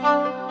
Música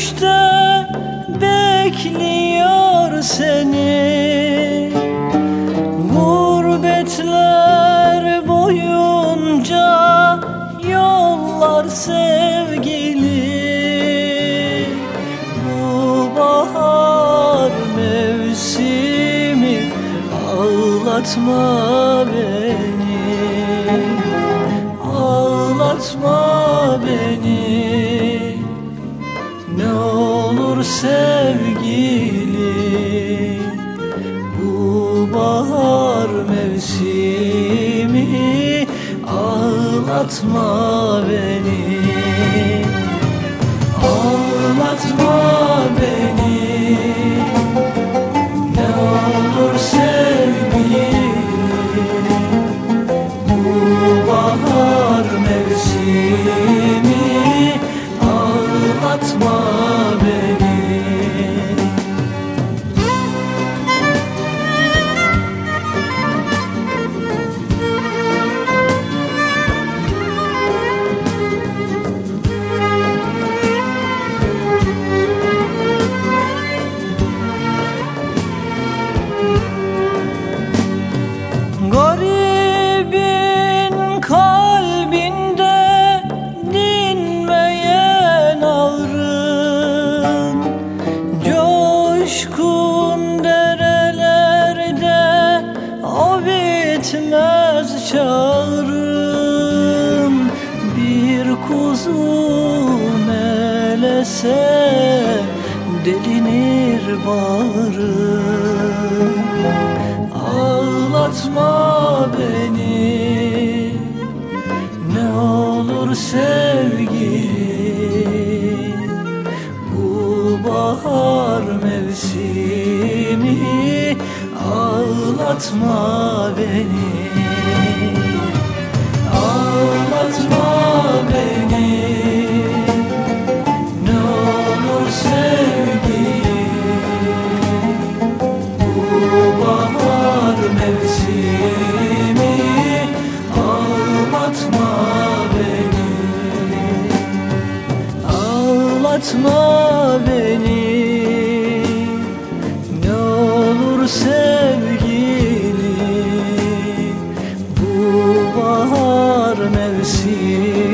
de bekliyor seni. Gurbetler boyunca yollar sevgili. Bu bahar mevsimi ağlatma beni. Ağlatma beni mevsimi Ağlatma beni. Ağlatma beni. Ne olur sevgili bu bahar mevsimi ağlatma. beni Coşkun derelerde o bitmez çağrım. Bir kuzu melese delinir bağrım. Ağlatma beni Ne olur sevgili Bu bahar mevsimi Ağlatma beni. Ağlatma beni. Ne olur sevgilim Bu bahar mevsimi Ağlatma beni. Ağlatma mevsim.